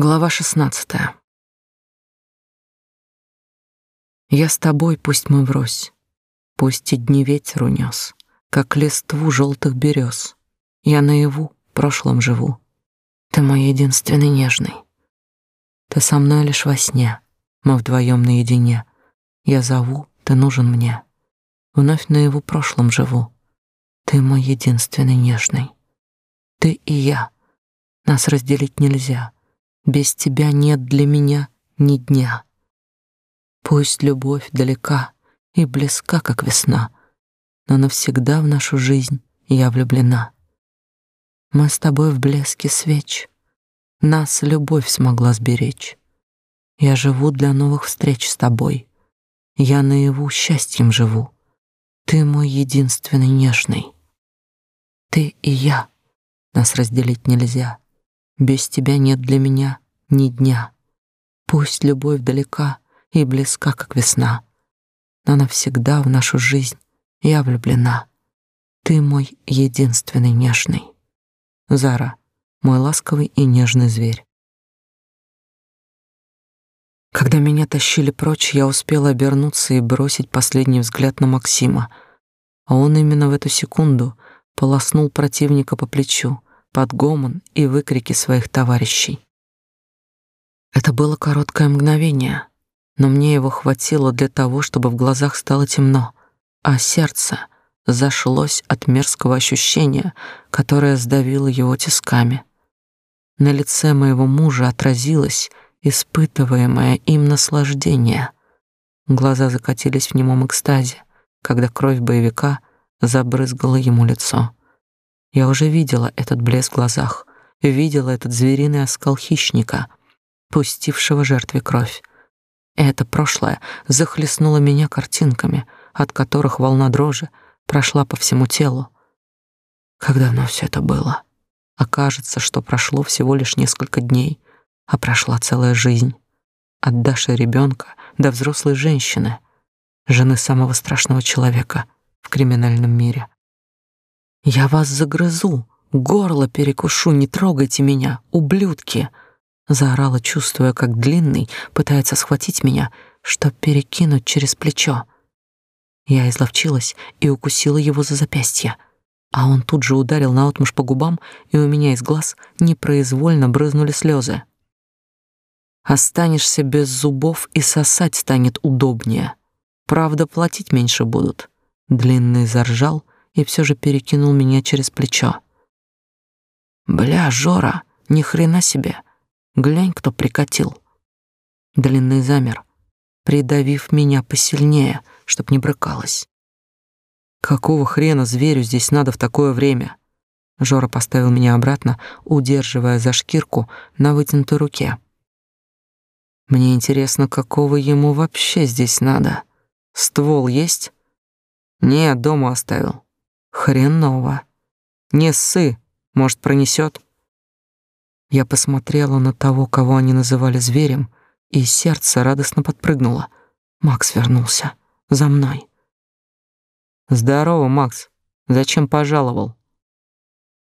Глава шестнадцатая. Я с тобой, пусть мы врозь, Пусть и дни ветер унес, Как листву желтых берез. Я наяву, прошлом живу. Ты мой единственный нежный. Ты со мной лишь во сне, Мы вдвоем наедине. Я зову, ты нужен мне. Вновь наяву прошлом живу. Ты мой единственный нежный. Ты и я. Нас разделить нельзя. Без тебя нет для меня ни дня. Пусть любовь далека и близка, как весна, но навсегда в нашу жизнь я влюблена. Мы с тобой в блеске свеч, нас любовь смогла сберечь. Я живу для новых встреч с тобой, я наяву счастьем живу. Ты мой единственный нежный. Ты и я, нас разделить нельзя. Без тебя нет для меня ни дня. Пусть любовь далека и близка, как весна, но навсегда в нашу жизнь я влюблена. Ты мой единственный нежный. Зара, мой ласковый и нежный зверь. Когда меня тащили прочь, я успела обернуться и бросить последний взгляд на Максима, а он именно в эту секунду полоснул противника по плечу, под гомон и выкрики своих товарищей. Это было короткое мгновение, но мне его хватило для того, чтобы в глазах стало темно, а сердце зашлось от мерзкого ощущения, которое сдавило его тисками. На лице моего мужа отразилось испытываемое им наслаждение. Глаза закатились в немом экстазе, когда кровь боевика забрызгала ему лицо. Я уже видела этот блеск в глазах, видела этот звериный оскал хищника, пустившего жертве кровь. Это прошлое захлестнуло меня картинками, от которых волна дрожи прошла по всему телу. Как давно все это было? Окажется, что прошло всего лишь несколько дней, а прошла целая жизнь. От Даши ребенка до взрослой женщины, жены самого страшного человека в криминальном мире. Я вас загрызу, горло перекушу, не трогайте меня, ублюдки, заорала, чувствуя, как длинный пытается схватить меня, чтоб перекинуть через плечо. Я изловчилась и укусила его за запястье, а он тут же ударил наотмашь по губам, и у меня из глаз непроизвольно брызнули слезы. Останешься без зубов и сосать станет удобнее. Правда, платить меньше будут. Длинный заржал и все же перекинул меня через плечо. Бля, Жора, ни хрена себе. Глянь, кто прикатил. Длинный замер, придавив меня посильнее, чтоб не брыкалась. Какого хрена зверю здесь надо в такое время? Жора поставил меня обратно, удерживая за шкирку на вытянутой руке. Мне интересно, какого ему вообще здесь надо. Ствол есть? Нет, дома оставил. Хреново. Не ссы, может, пронесет. Я посмотрела на того, кого они называли зверем, и сердце радостно подпрыгнуло. Макс вернулся. За мной. Здорово, Макс. Зачем пожаловал?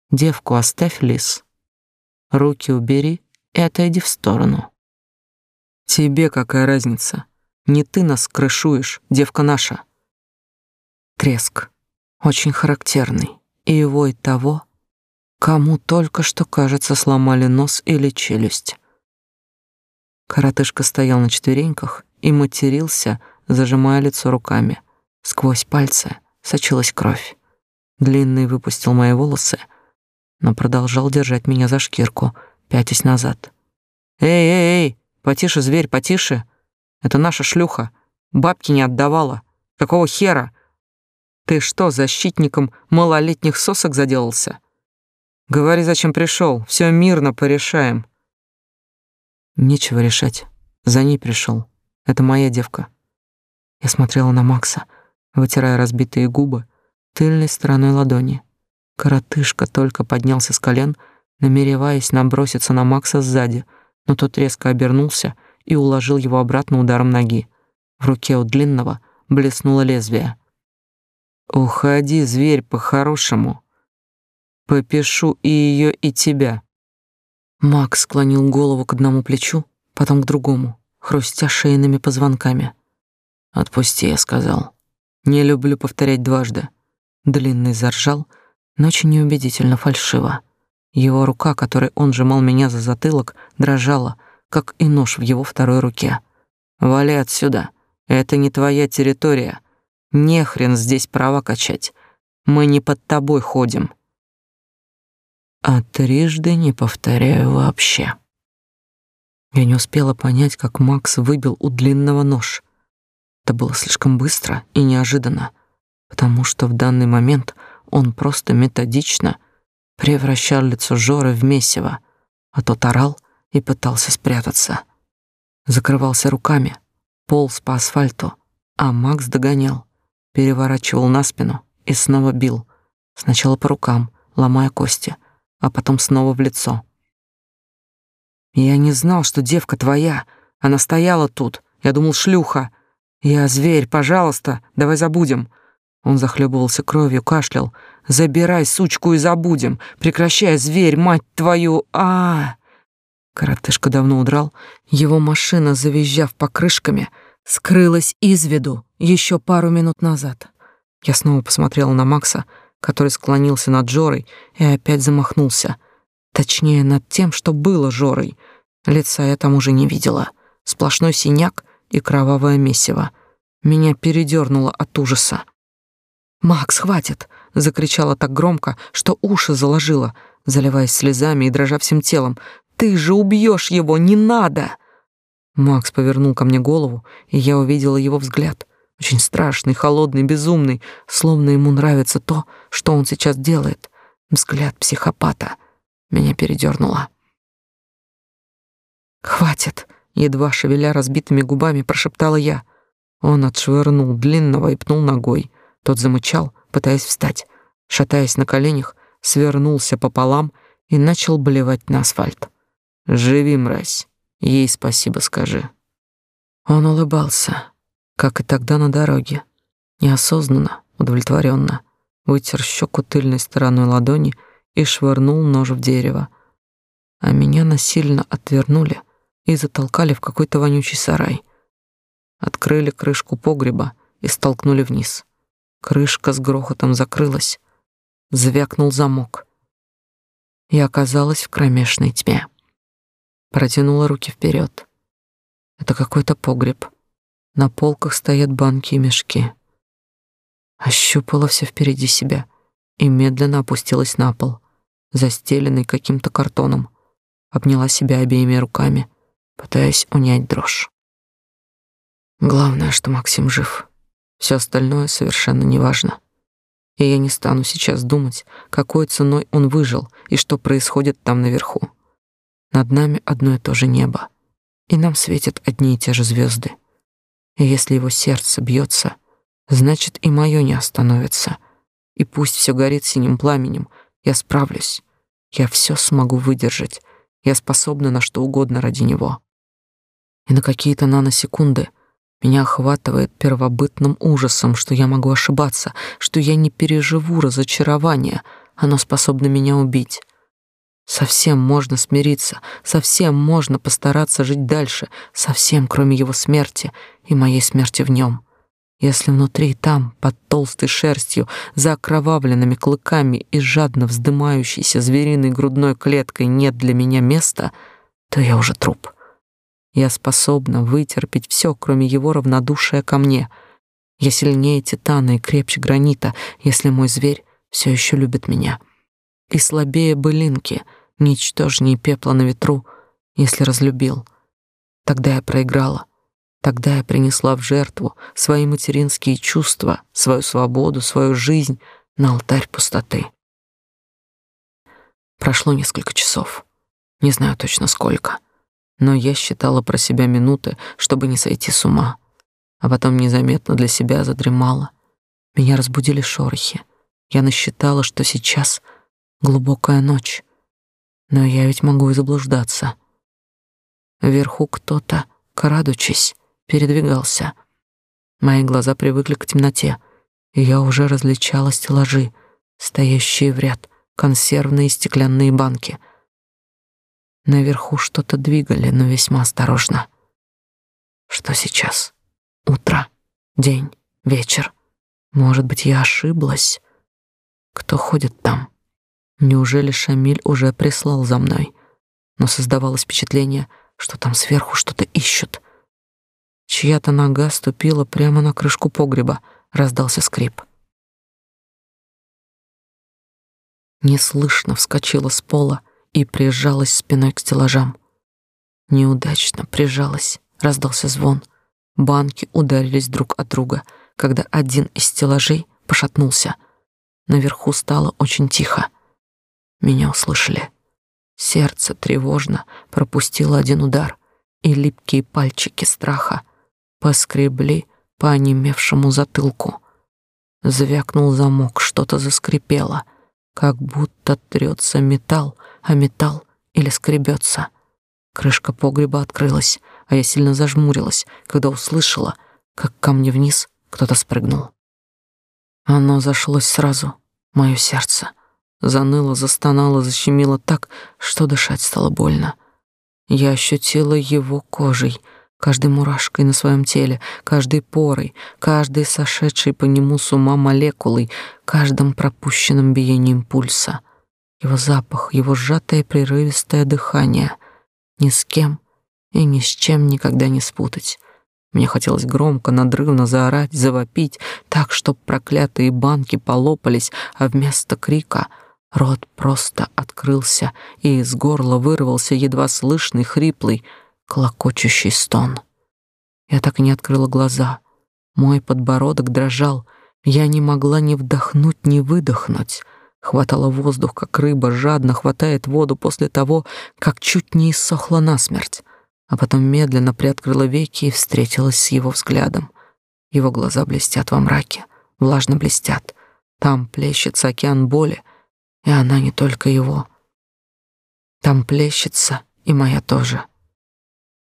Девку оставь, Лис. Руки убери и отойди в сторону. Тебе какая разница? Не ты нас крышуешь, девка наша. Треск очень характерный, и его и того, кому только что, кажется, сломали нос или челюсть. Коротышка стоял на четвереньках и матерился, зажимая лицо руками. Сквозь пальцы сочилась кровь. Длинный выпустил мои волосы, но продолжал держать меня за шкирку, пятясь назад. «Эй, эй, эй, потише, зверь, потише! Это наша шлюха, бабки не отдавала. Какого хера? Ты что, защитником малолетних сосок заделался? Говори, зачем пришел. Все мирно порешаем. Нечего решать. За ней пришел. Это моя девка. Я смотрела на Макса, вытирая разбитые губы тыльной стороной ладони. Коротышка только поднялся с колен, намереваясь наброситься на Макса сзади, но тот резко обернулся и уложил его обратно ударом ноги. В руке у длинного блеснуло лезвие. Уходи, зверь, по-хорошему. Попишу и ее, и тебя. Макс склонил голову к одному плечу, потом к другому, хрустя шейными позвонками. «Отпусти», — я сказал. «Не люблю повторять дважды». Длинный заржал, но очень неубедительно, фальшиво. Его рука, которой он сжимал меня за затылок, дрожала, как и нож в его второй руке. «Вали отсюда. Это не твоя территория. Не хрен здесь права качать. Мы не под тобой ходим». А трижды не повторяю вообще. Я не успела понять, как Макс выбил у длинного нож. Это было слишком быстро и неожиданно, потому что в данный момент он просто методично превращал лицо Жоры в месиво, а тот орал и пытался спрятаться. Закрывался руками, полз по асфальту, а Макс догонял, переворачивал на спину и снова бил, сначала по рукам, ломая кости, а потом снова в лицо. Я не знал, что девка твоя. Она стояла тут. Я думал, шлюха. Я зверь, пожалуйста, давай забудем. Он захлебывался кровью, кашлял. Забирай сучку и забудем. Прекращай, зверь, мать твою. А! Коротышка давно удрал. Его машина, завизжав покрышками, скрылась из виду еще пару минут назад. Я снова посмотрела на Макса, который склонился над Жорой и опять замахнулся. Точнее, над тем, что было Жорой. Лица я там уже не видела. Сплошной синяк и кровавое месиво. Меня передернуло от ужаса. «Макс, хватит!» — закричала так громко, что уши заложила, заливаясь слезами и дрожа всем телом. «Ты же убьешь его! Не надо!» Макс повернул ко мне голову, и я увидела его взгляд. Очень страшный, холодный, безумный, словно ему нравится то, что он сейчас делает. Взгляд психопата. Меня передернуло. «Хватит!» — едва шевеля разбитыми губами прошептала я. Он отшвырнул длинного и пнул ногой. Тот замычал, пытаясь встать. Шатаясь на коленях, свернулся пополам и начал блевать на асфальт. «Живи, мразь, ей спасибо скажи». Он улыбался, как и тогда на дороге, неосознанно, удовлетворенно, вытер щеку тыльной стороной ладони и швырнул нож в дерево. А меня насильно отвернули и затолкали в какой-то вонючий сарай. Открыли крышку погреба и столкнули вниз. Крышка с грохотом закрылась. Звякнул замок. Я оказалась в кромешной тьме. Протянула руки вперед. Это какой-то погреб. На полках стоят банки и мешки. Ощупала все впереди себя и медленно опустилась на пол, застеленный каким-то картоном. Обняла себя обеими руками, пытаясь унять дрожь. Главное, что Максим жив. Все остальное совершенно неважно. И я не стану сейчас думать, какой ценой он выжил и что происходит там наверху. Над нами одно и то же небо, и нам светят одни и те же звезды. И если его сердце бьется, значит и мое не остановится. И пусть все горит синим пламенем, я справлюсь. Я все смогу выдержать. Я способна на что угодно ради него. И на какие-то наносекунды — меня охватывает первобытным ужасом, что я могу ошибаться, что я не переживу разочарование, оно способно меня убить. Совсем можно смириться, совсем можно постараться жить дальше, совсем кроме его смерти и моей смерти в нем. Если внутри там, под толстой шерстью, за окровавленными клыками и жадно вздымающейся звериной грудной клеткой нет для меня места, то я уже труп. Я способна вытерпеть все, кроме его равнодушия ко мне. Я сильнее титана и крепче гранита, если мой зверь все еще любит меня. И слабее былинки, ничтожнее пепла на ветру, если разлюбил. Тогда я проиграла. Тогда я принесла в жертву свои материнские чувства, свою свободу, свою жизнь на алтарь пустоты. Прошло несколько часов. Не знаю точно сколько но я считала про себя минуты, чтобы не сойти с ума. А потом незаметно для себя задремала. Меня разбудили шорохи. Я насчитала, что сейчас глубокая ночь. Но я ведь могу и заблуждаться. Вверху кто-то, крадучись, передвигался. Мои глаза привыкли к темноте, и я уже различала стеллажи, стоящие в ряд, консервные стеклянные банки — Наверху что-то двигали, но весьма осторожно. Что сейчас? Утро, день, вечер. Может быть, я ошиблась? Кто ходит там? Неужели Шамиль уже прислал за мной? Но создавалось впечатление, что там сверху что-то ищут. Чья-то нога ступила прямо на крышку погреба, раздался скрип. Неслышно вскочила с пола и прижалась спиной к стеллажам. Неудачно прижалась, раздался звон. Банки ударились друг от друга, когда один из стеллажей пошатнулся. Наверху стало очень тихо. Меня услышали. Сердце тревожно пропустило один удар, и липкие пальчики страха поскребли по онемевшему затылку. Звякнул замок, что-то заскрипело, как будто трется металл, а металл или скребется. Крышка погреба открылась, а я сильно зажмурилась, когда услышала, как ко мне вниз кто-то спрыгнул. Оно зашлось сразу, мое сердце. Заныло, застонало, защемило так, что дышать стало больно. Я ощутила его кожей, каждой мурашкой на своем теле, каждой порой, каждой сошедшей по нему с ума молекулой, каждым пропущенным биением пульса. Его запах, его сжатое прерывистое дыхание. Ни с кем и ни с чем никогда не спутать. Мне хотелось громко, надрывно заорать, завопить, так, чтоб проклятые банки полопались, а вместо крика рот просто открылся, и из горла вырвался едва слышный, хриплый, клокочущий стон. Я так и не открыла глаза. Мой подбородок дрожал, я не могла ни вдохнуть, ни выдохнуть. Хватала воздух, как рыба жадно хватает воду после того, как чуть не иссохла насмерть а потом медленно приоткрыла веки и встретилась с его взглядом. Его глаза блестят во мраке, влажно блестят. Там плещется океан боли, и она не только его. Там плещется и моя тоже.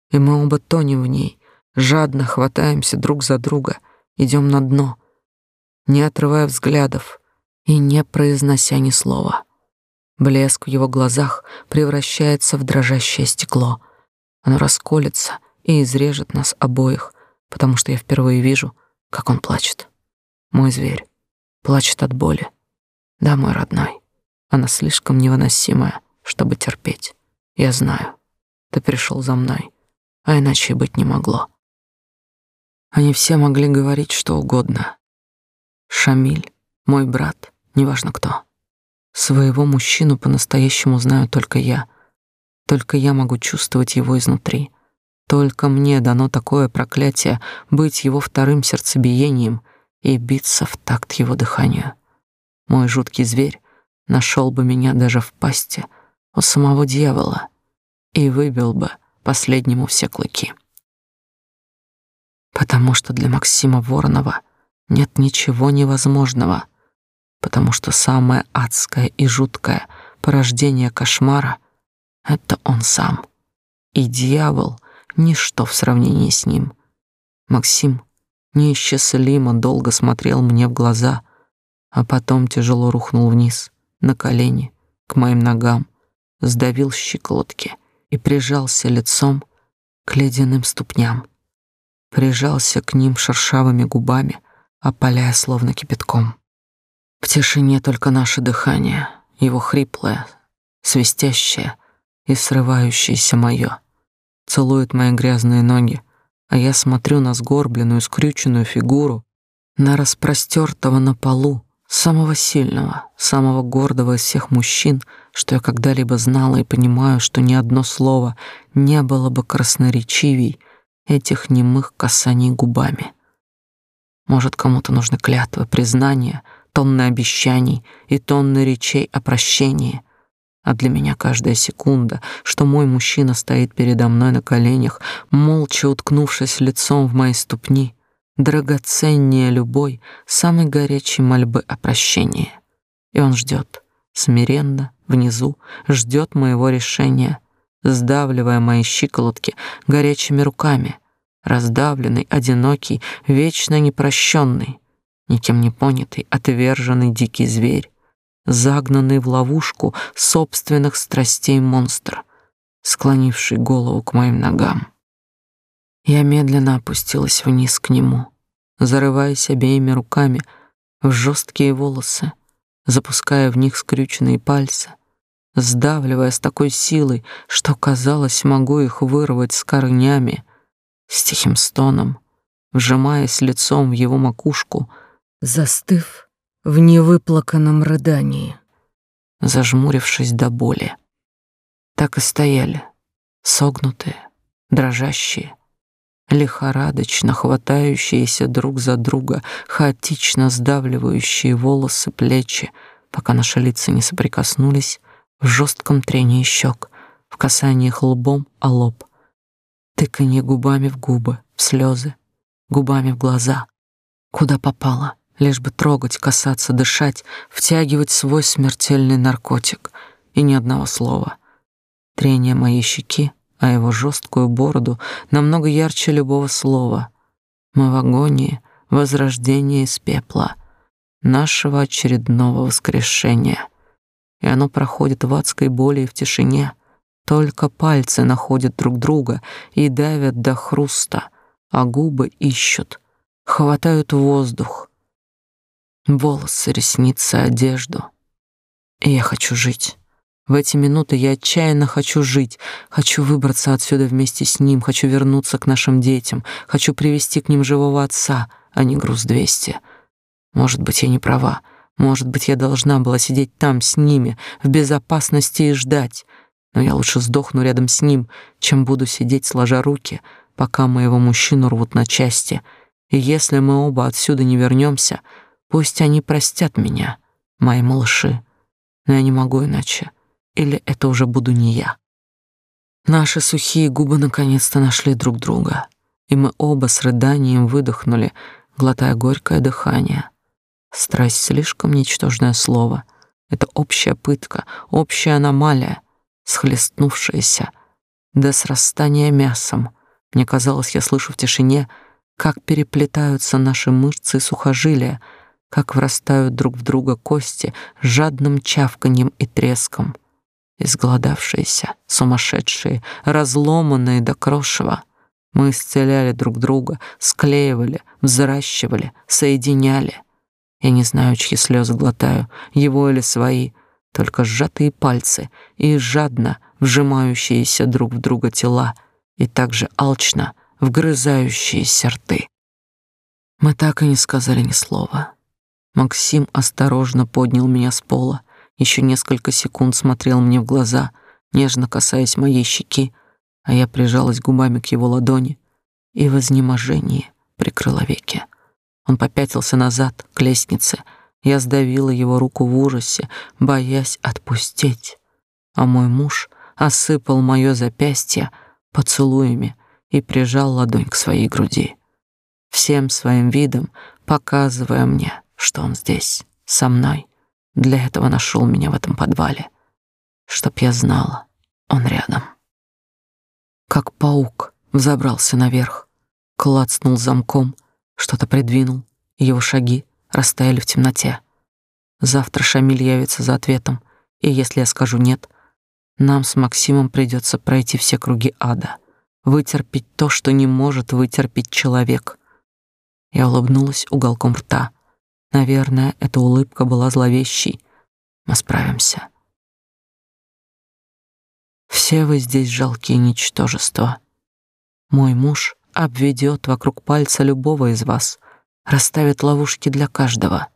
И мы оба тонем в ней, жадно хватаемся друг за друга, идем на дно, не отрывая взглядов и не произнося ни слова. Блеск в его глазах превращается в дрожащее стекло — оно расколется и изрежет нас обоих, потому что я впервые вижу, как он плачет. Мой зверь плачет от боли. Да, мой родной, она слишком невыносимая, чтобы терпеть. Я знаю. Ты пришел за мной, а иначе быть не могло. Они все могли говорить что угодно. Шамиль, мой брат, неважно кто. Своего мужчину по-настоящему знаю только я — только я могу чувствовать его изнутри. Только мне дано такое проклятие быть его вторым сердцебиением и биться в такт его дыханию. Мой жуткий зверь нашел бы меня даже в пасти у самого дьявола и выбил бы последнему все клыки. Потому что для Максима Воронова нет ничего невозможного, потому что самое адское и жуткое порождение кошмара — это он сам. И дьявол — ничто в сравнении с ним. Максим неисчислимо долго смотрел мне в глаза, а потом тяжело рухнул вниз, на колени, к моим ногам, сдавил щиколотки и прижался лицом к ледяным ступням. Прижался к ним шершавыми губами, опаляя словно кипятком. В тишине только наше дыхание, его хриплое, свистящее, и срывающееся моё. Целует мои грязные ноги, а я смотрю на сгорбленную, скрюченную фигуру, на распростертого на полу, самого сильного, самого гордого из всех мужчин, что я когда-либо знала и понимаю, что ни одно слово не было бы красноречивей этих немых касаний губами. Может, кому-то нужны клятвы, признания, тонны обещаний и тонны речей о прощении — а для меня каждая секунда, что мой мужчина стоит передо мной на коленях, молча уткнувшись лицом в мои ступни, драгоценнее любой, самой горячей мольбы о прощении. И он ждет, смиренно, внизу, ждет моего решения, сдавливая мои щиколотки горячими руками, раздавленный, одинокий, вечно непрощенный, никем не понятый, отверженный дикий зверь, загнанный в ловушку собственных страстей монстр. склонивший голову к моим ногам. Я медленно опустилась вниз к нему, зарываясь обеими руками в жесткие волосы, запуская в них скрюченные пальцы, сдавливая с такой силой, что казалось, могу их вырвать с корнями, с тихим стоном, вжимаясь лицом в его макушку, застыв в невыплаканном рыдании, зажмурившись до боли. Так и стояли, согнутые, дрожащие, лихорадочно хватающиеся друг за друга, хаотично сдавливающие волосы, плечи, пока наши лица не соприкоснулись в жестком трении щек, в касаниях лбом о лоб, тыканье губами в губы, в слезы, губами в глаза, куда попало, лишь бы трогать, касаться, дышать, втягивать свой смертельный наркотик и ни одного слова. Трение моей щеки, а его жесткую бороду намного ярче любого слова. Мы в агонии, возрождение из пепла, нашего очередного воскрешения. И оно проходит в адской боли и в тишине. Только пальцы находят друг друга и давят до хруста, а губы ищут, хватают воздух. Волосы, ресницы, одежду. И я хочу жить. В эти минуты я отчаянно хочу жить, хочу выбраться отсюда вместе с ним, хочу вернуться к нашим детям, хочу привести к ним живого отца, а не груз двести. Может быть, я не права, может быть, я должна была сидеть там с ними, в безопасности и ждать, но я лучше сдохну рядом с ним, чем буду сидеть сложа руки, пока моего мужчину рвут на части. И если мы оба отсюда не вернемся, пусть они простят меня, мои малыши. Но я не могу иначе или это уже буду не я. Наши сухие губы наконец-то нашли друг друга, и мы оба с рыданием выдохнули, глотая горькое дыхание. Страсть слишком ничтожное слово. Это общая пытка, общая аномалия, схлестнувшаяся до срастания мясом. Мне казалось, я слышу в тишине, как переплетаются наши мышцы и сухожилия, как врастают друг в друга кости жадным чавканьем и треском изголодавшиеся, сумасшедшие, разломанные до крошева. Мы исцеляли друг друга, склеивали, взращивали, соединяли. Я не знаю, чьи слезы глотаю, его или свои, только сжатые пальцы и жадно вжимающиеся друг в друга тела и также алчно вгрызающиеся рты. Мы так и не сказали ни слова. Максим осторожно поднял меня с пола, еще несколько секунд смотрел мне в глаза, нежно касаясь моей щеки, а я прижалась губами к его ладони и в изнеможении прикрыла веки. Он попятился назад, к лестнице. Я сдавила его руку в ужасе, боясь отпустить. А мой муж осыпал мое запястье поцелуями и прижал ладонь к своей груди, всем своим видом показывая мне, что он здесь, со мной. Для этого нашел меня в этом подвале, чтоб я знала, он рядом. Как паук взобрался наверх, клацнул замком, что-то придвинул, его шаги растаяли в темноте. Завтра Шамиль явится за ответом, и если я скажу «нет», нам с Максимом придется пройти все круги ада, вытерпеть то, что не может вытерпеть человек. Я улыбнулась уголком рта — Наверное, эта улыбка была зловещей. Мы справимся. Все вы здесь жалкие ничтожества. Мой муж обведет вокруг пальца любого из вас, расставит ловушки для каждого.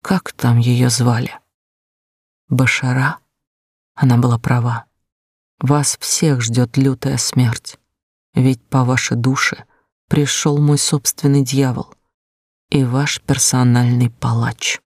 Как там ее звали? Башара? Она была права. Вас всех ждет лютая смерть, ведь по вашей душе пришел мой собственный дьявол — и ваш персональный палач.